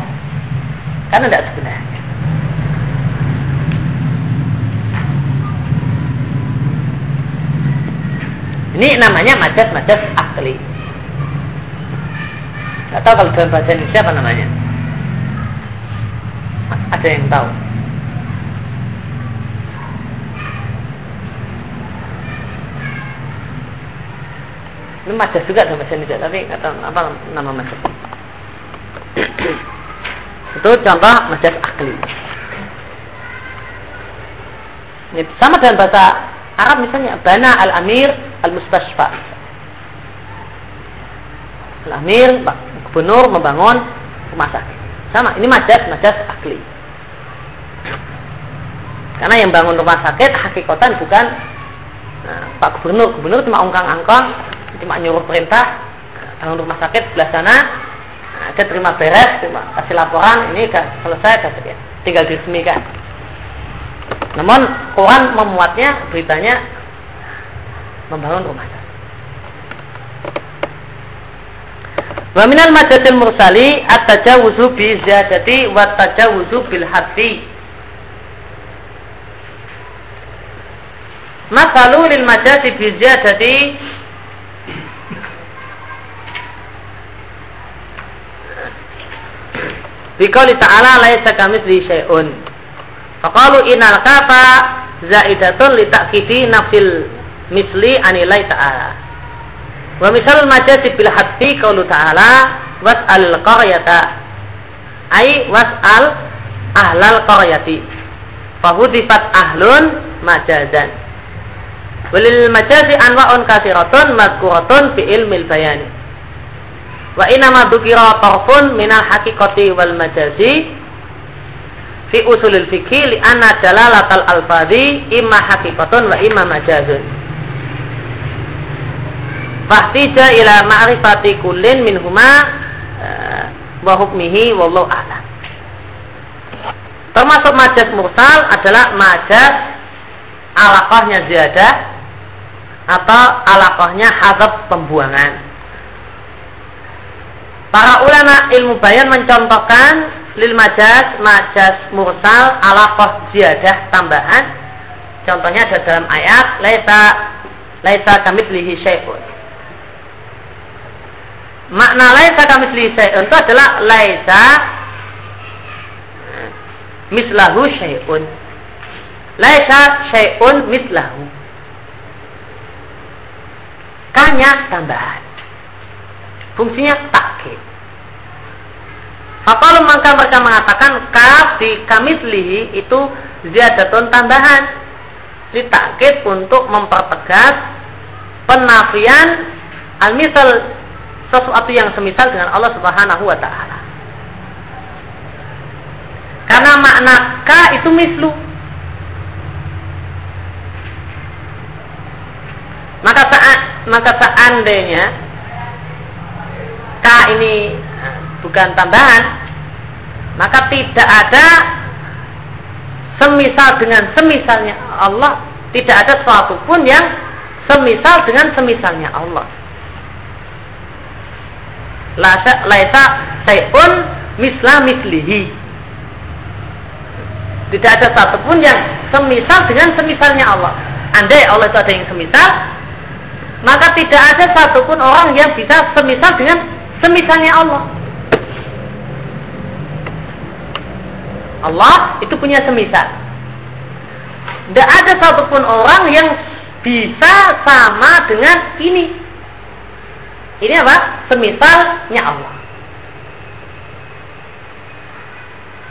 karena tidak sebenarnya Ini namanya majas-majas akli. Tidak tahu kalau dalam bahasa Indonesia apa namanya. Ada yang tahu? Ini majas juga dalam bahasa Indonesia, tapi nggak tahu apa nama majas. Itu contoh majas akli. Ini sama dengan bahasa Arab misalnya bana al-amir al-mustashfa. Al-amir gubernur membangun rumah sakit. Sama, ini majas majas akli. Karena yang bangun rumah sakit hakikatan bukan nah, Pak Gubernur. Gubernur cuma ongkang-angkong, cuma nyuruh perintah bangun rumah sakit sebelah sana. Nah, terima beres, terima kasih laporan, ini sudah selesai, sudah ya. tinggal diresmikan. Namun Quran memuatnya beritanya membangun rumah sakit. Wa minal majatil mursali at-tajawuzu bi ziyadati wa tajawuzu bil hadfi. Masalu lil majasi bi ziyadati Bikali ta'ala laisa kamitsli syai'un. Faqalu innal kafa zaidatun li ta'kidi nafsil misli anilai ta'ala. Wa misalul majasi bil hadfi qaulu ta'ala was'al qaryata. Ai was'al ahlal qaryati. Fahudifat ahlun majazan. Walil majazi anwa'un kasiratun madkuratun fi ilmil bayani. Wa inama dukira tarfun minal haqiqati wal majazi fi usulil fikhi li anna dalalatal alfadhi imma haqiqatun wa imma majazun fahtija ila ma'rifati kullin minhuma uh, wa hukmihi wallahu a'lam. Termasuk majas mursal adalah majas alaqahnya ziyadah atau alaqahnya hadap pembuangan. Para ulama ilmu bayan mencontohkan lil majas majas mursal alaqah ziyadah tambahan. Contohnya ada dalam ayat laisa laisa kamitslihi syai'un makna laisa kamisli syai'un itu adalah laisa mislahu syai'un. Laisa syai'un mislahu. Kanya tambahan. Fungsinya takkid. Apa maka mereka mengatakan kaf di kamislihi itu ziyadatun tambahan ditakid untuk mempertegas penafian al-misal sesuatu yang semisal dengan Allah Subhanahu wa taala. Karena makna ka itu mislu. Maka saat maka seandainya ka ini eh, bukan tambahan, maka tidak ada semisal dengan semisalnya Allah, tidak ada sesuatu pun yang semisal dengan semisalnya Allah laisa sayun misla mislihi. Tidak ada satupun yang semisal dengan semisalnya Allah. Andai Allah itu ada yang semisal, maka tidak ada satupun orang yang bisa semisal dengan semisalnya Allah. Allah itu punya semisal. Tidak ada satupun orang yang bisa sama dengan ini. Ini apa? Semisalnya Allah.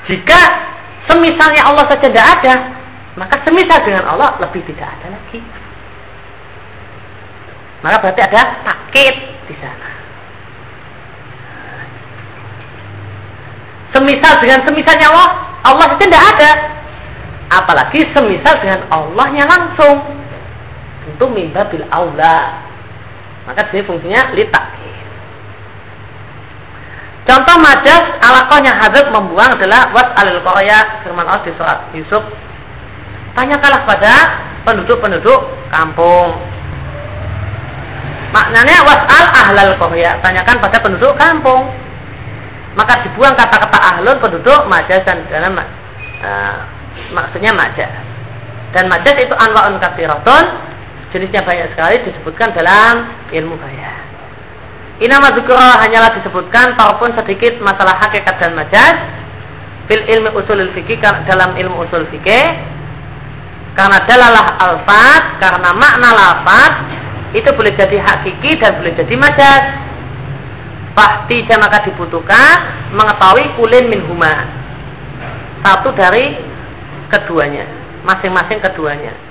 Jika semisalnya Allah saja tidak ada, maka semisal dengan Allah lebih tidak ada lagi. Maka berarti ada sakit di sana. Semisal dengan semisalnya Allah, Allah saja tidak ada. Apalagi semisal dengan Allahnya langsung. Tentu mimba bil Allah maka sini fungsinya litak. Contoh majas alakohnya hadap membuang adalah was alil Korea firman Allah di surat Yusuf. Tanyakanlah pada penduduk-penduduk kampung. Maknanya was al ahlal Korea. Tanyakan pada penduduk kampung. Maka dibuang kata-kata ahlul penduduk majas dan dalam uh, maksudnya majas. Dan majas itu anwaun kafiratun jenisnya banyak sekali disebutkan dalam ilmu bayan. Inama dzikra hanyalah disebutkan walaupun sedikit masalah hakikat dan majaz fil ilmi usul fikih dalam ilmu usul fikih karena dalalah alfat karena makna lafaz itu boleh jadi hakiki dan boleh jadi majaz. Pasti maka dibutuhkan mengetahui kulin min huma. Satu dari keduanya, masing-masing keduanya.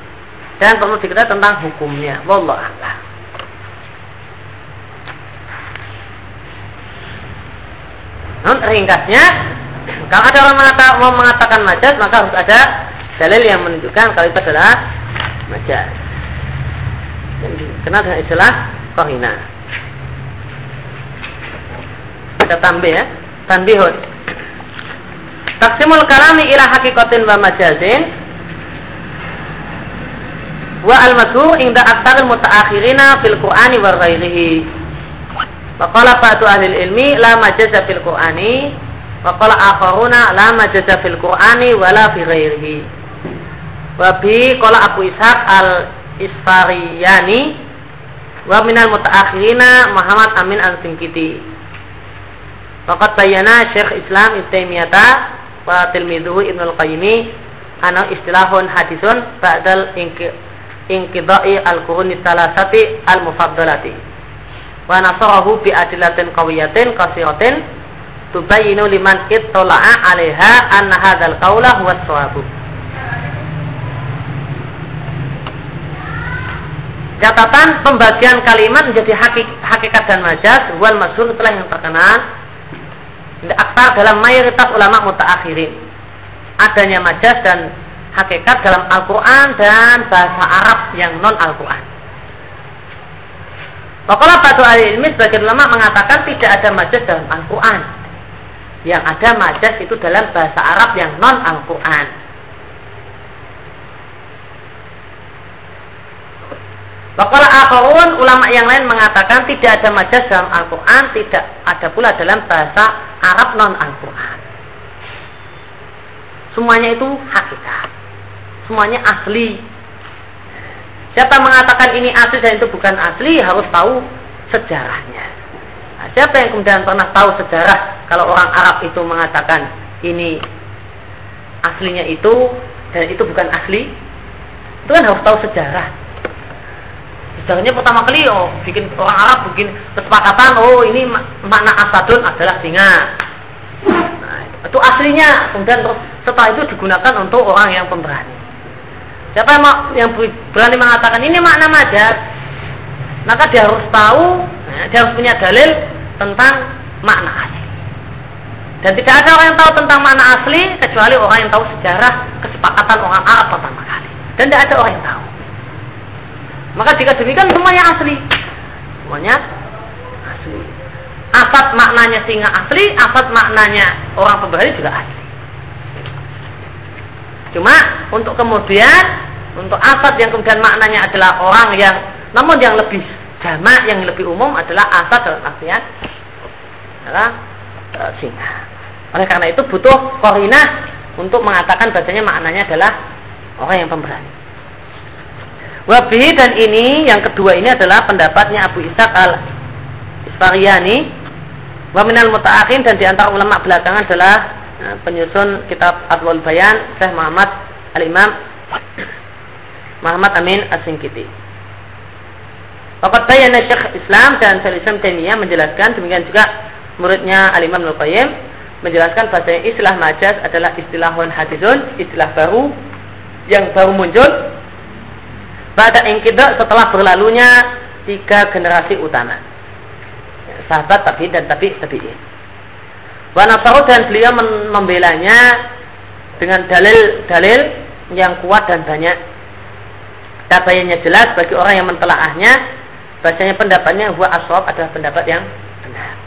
Dan perlu diketahui tentang hukumnya. Wallah a'lam. Namun ringkasnya, kalau ada orang mengatakan, mau mengatakan majaz, maka harus ada dalil yang menunjukkan kalau itu adalah majaz. Yang dikenal dengan istilah kohina. Kita tambah ya, tambihun. Taksimul kalami ila hakikatin wa majazin wa al-madhur inda aktsaril mutaakhirina fil Qur'ani wa ghairihi. Faqala ba'du ahli ilmi la majaza fil Qur'ani wa qala akharuna la majaza fil Qur'ani wala fi ghairihi. Wa bi qala Abu Ishaq al-Isfariyani wa minal mutaakhirina Muhammad Amin al-Sinkiti. Faqad bayana Syekh Islam Ibnu wa tilmidhuhu Ibnu al-Qayyimi ana istilahun hadisun ba'dal inqidai al-quruni talasati al-mufaddalati. Wa nasarahu bi adilatin qawiyatin qasiratin tubayyinu liman ittala'a 'alaiha anna hadzal qaula huwa shawabu Catatan pembagian kalimat menjadi hakik, hakikat dan majaz wal masyhur telah yang terkenal. Aktar dalam mayoritas ulama mutaakhirin. Adanya majaz dan hakikat dalam Al-Quran dan bahasa Arab yang non Al-Quran. Wakola batu ahli ilmi sebagian ulama mengatakan tidak ada majas dalam Al-Quran. Yang ada majas itu dalam bahasa Arab yang non Al-Quran. Wakola akhirun ulama yang lain mengatakan tidak ada majas dalam Al-Quran, tidak ada pula dalam bahasa Arab non Al-Quran. Semuanya itu hakikat. Semuanya asli Siapa mengatakan ini asli dan itu bukan asli harus tahu sejarahnya. Nah, siapa yang kemudian pernah tahu sejarah kalau orang Arab itu mengatakan ini aslinya itu dan itu bukan asli? Itu kan harus tahu sejarah. Sejarahnya pertama kali oh bikin orang Arab bikin kesepakatan oh ini makna asadun adalah singa. Nah, itu aslinya kemudian setelah itu digunakan untuk orang yang pemberani. Siapa yang, yang berani mengatakan ini makna majas, maka dia harus tahu, ya, dia harus punya dalil tentang makna asli. Dan tidak ada orang yang tahu tentang makna asli kecuali orang yang tahu sejarah kesepakatan orang Arab pertama kali. Dan tidak ada orang yang tahu. Maka jika demikian semuanya asli, semuanya asli. Asat maknanya singa asli, asat maknanya orang pemberani juga asli. Cuma untuk kemudian untuk asad yang kemudian maknanya adalah orang yang namun yang lebih jamak yang lebih umum adalah asad dalam artian adalah e, singa. Oleh karena itu butuh korinah untuk mengatakan bahasanya maknanya adalah orang yang pemberani. Wabi dan ini yang kedua ini adalah pendapatnya Abu Ishaq al Isfariyani wa minal muta'akhin dan di antara ulama belakangan adalah Nah, penyusun kitab Adlul Bayan Syekh Muhammad Al-Imam Muhammad Amin As-Singkiti. Waqat bayana Syekh Islam dan Syekh Islam Taimiyah menjelaskan demikian juga muridnya Al-Imam al menjelaskan bahwa istilah majaz adalah istilah hadizun, istilah baru yang baru muncul pada ingkidah setelah berlalunya tiga generasi utama. Sahabat tabi dan tabi tabi'in. Wanasaru dan beliau membelanya dengan dalil-dalil yang kuat dan banyak. Tabayanya jelas bagi orang yang mentelaahnya, bahasanya pendapatnya wa aswab adalah pendapat yang benar.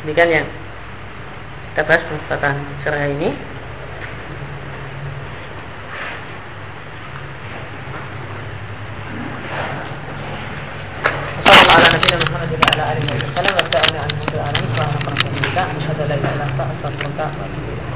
Demikian yang kita bahas pembahasan cerah ini. Assalamualaikum warahmatullahi wabarakatuh. عليه وسلم واستعنا عنه وعلى نصره ونصره الله أشهد أن لا إله إلا الله أستغفرك وأتوب إليك